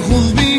何必？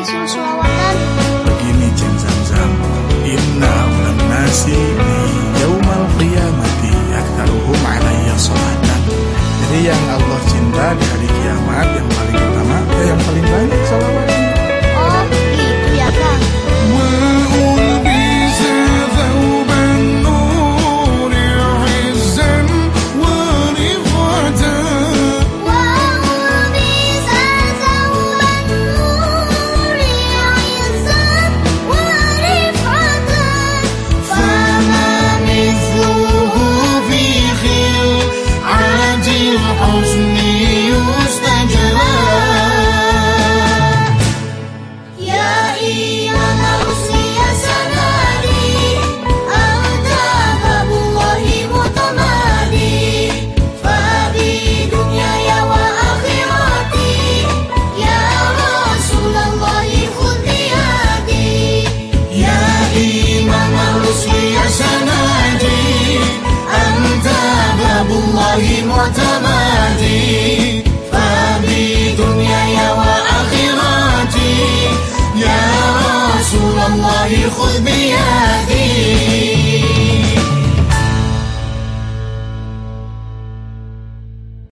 disuruh-suruh Begini jam zam Inna ulam nasibnya معتمدي فبي دنياي وآخرتي يا رسول الله خذ